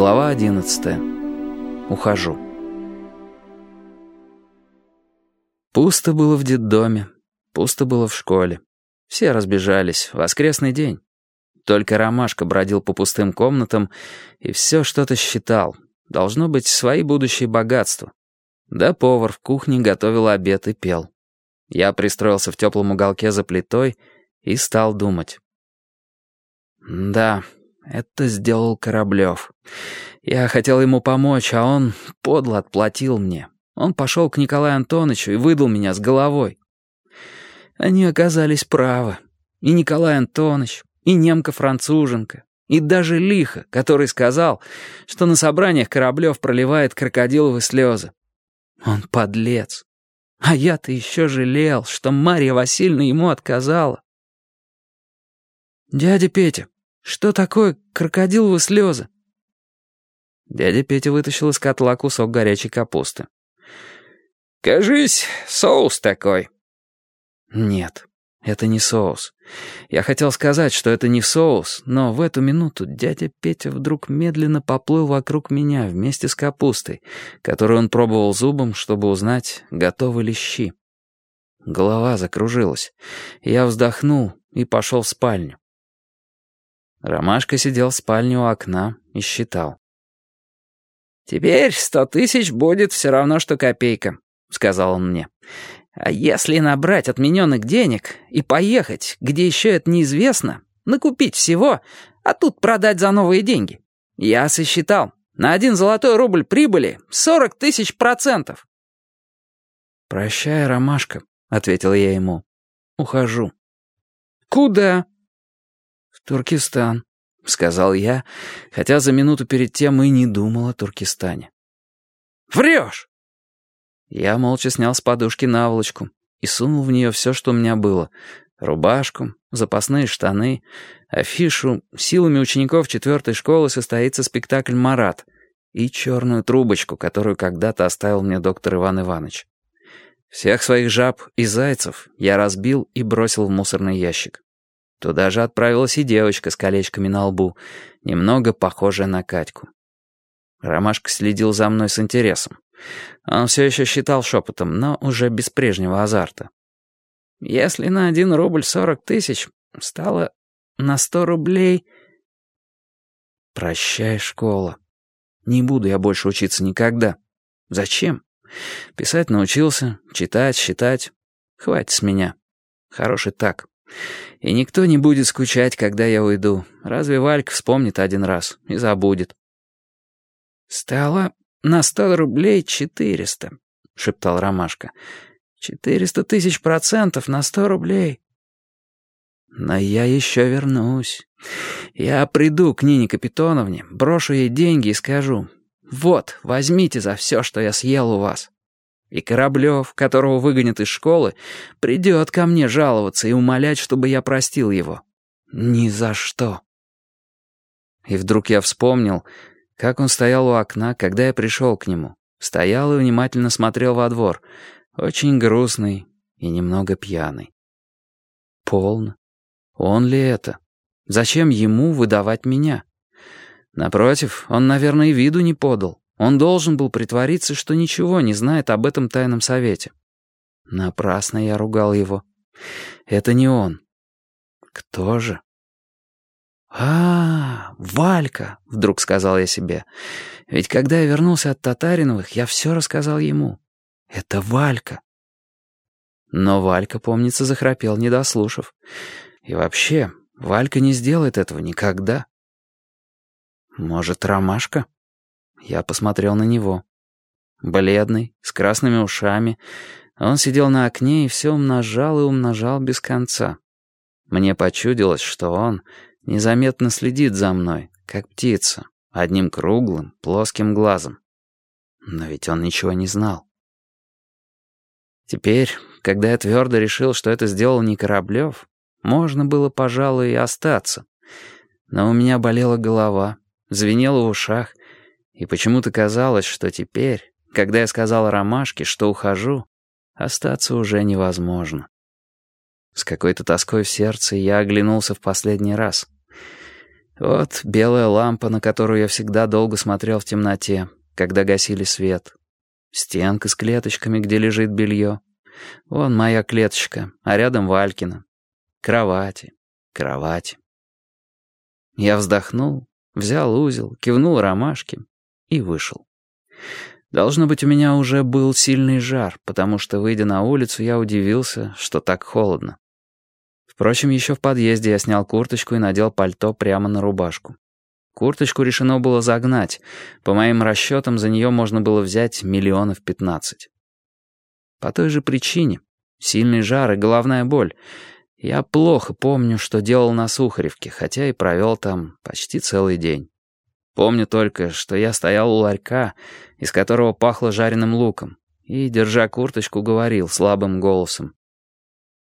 одиннадцатое. Ухожу. Пусто было в детдоме, пусто было в школе. Все разбежались, воскресный день. Только Ромашка бродил по пустым комнатам и все что-то считал. Должно быть, свои будущие богатства. Да повар в кухне готовил обед и пел. Я пристроился в теплом уголке за плитой и стал думать. Да, это сделал Кораблев. Я хотел ему помочь, а он подло отплатил мне. Он пошел к Николаю Антоновичу и выдал меня с головой. Они оказались правы. И Николай Антонович, и немка-француженка, и даже Лиха, который сказал, что на собраниях Кораблев проливает крокодиловые слезы. Он подлец. А я-то еще жалел, что Марья Васильевна ему отказала. «Дядя Петя, что такое крокодиловые слезы?» Дядя Петя вытащил из котла кусок горячей капусты. «Кажись, соус такой». «Нет, это не соус. Я хотел сказать, что это не соус, но в эту минуту дядя Петя вдруг медленно поплыл вокруг меня вместе с капустой, которую он пробовал зубом, чтобы узнать, готовы ли щи. Голова закружилась. Я вздохнул и пошел в спальню. Ромашка сидел в спальне у окна и считал. «Теперь сто тысяч будет все равно, что копейка», — сказал он мне. А если набрать отмененных денег и поехать, где еще это неизвестно, накупить всего, а тут продать за новые деньги? Я сосчитал. На один золотой рубль прибыли 40 тысяч процентов. «Прощай, Ромашка», — ответил я ему. «Ухожу». «Куда?» «В Туркестан», — сказал я, хотя за минуту перед тем и не думал о Туркестане. «Врешь!» Я молча снял с подушки наволочку и сунул в нее все, что у меня было. Рубашку, запасные штаны, афишу, силами учеников четвертой школы состоится спектакль «Марат» и черную трубочку, которую когда-то оставил мне доктор Иван Иванович. Всех своих жаб и зайцев я разбил и бросил в мусорный ящик. Туда же отправилась и девочка с колечками на лбу, немного похожая на Катьку. Ромашка следил за мной с интересом. Он все еще считал шепотом, но уже без прежнего азарта. «Если на один рубль сорок тысяч, стало на сто рублей...» «Прощай, школа. Не буду я больше учиться никогда. Зачем? Писать научился, читать, считать. Хватит с меня. Хороший так. И никто не будет скучать, когда я уйду. Разве Валька вспомнит один раз и забудет?» «Стало «На сто рублей четыреста», — шептал Ромашка. «Четыреста тысяч процентов на сто рублей». «Но я еще вернусь. Я приду к Нине Капитоновне, брошу ей деньги и скажу, «Вот, возьмите за все, что я съел у вас». И Кораблев, которого выгонят из школы, придет ко мне жаловаться и умолять, чтобы я простил его. Ни за что. И вдруг я вспомнил, как он стоял у окна, когда я пришел к нему. Стоял и внимательно смотрел во двор. Очень грустный и немного пьяный. Полно. Он ли это? Зачем ему выдавать меня? Напротив, он, наверное, и виду не подал. Он должен был притвориться, что ничего не знает об этом тайном совете. Напрасно я ругал его. Это не он. Кто же? «А, Валька!» — вдруг сказал я себе. «Ведь когда я вернулся от Татариновых, я все рассказал ему. Это Валька!» Но Валька, помнится, захрапел, не дослушав. И вообще, Валька не сделает этого никогда. «Может, Ромашка?» Я посмотрел на него. Бледный, с красными ушами. Он сидел на окне и все умножал и умножал без конца. Мне почудилось, что он незаметно следит за мной, как птица, одним круглым, плоским глазом. Но ведь он ничего не знал. Теперь, когда я твердо решил, что это сделал не Кораблев, можно было, пожалуй, и остаться. Но у меня болела голова, звенела в ушах, и почему-то казалось, что теперь, когда я сказал Ромашке, что ухожу, остаться уже невозможно. С какой-то тоской в сердце я оглянулся в последний раз. Вот белая лампа, на которую я всегда долго смотрел в темноте, когда гасили свет. Стенка с клеточками, где лежит белье. Вон моя клеточка, а рядом Валькина. Кровати, кровати. Я вздохнул, взял узел, кивнул ромашки и вышел. Должно быть, у меня уже был сильный жар, потому что, выйдя на улицу, я удивился, что так холодно. Впрочем, еще в подъезде я снял курточку и надел пальто прямо на рубашку. Курточку решено было загнать. По моим расчетам, за нее можно было взять миллионов пятнадцать. По той же причине. Сильный жар и головная боль. Я плохо помню, что делал на Сухаревке, хотя и провел там почти целый день. Помню только, что я стоял у ларька, из которого пахло жареным луком, и, держа курточку, говорил слабым голосом.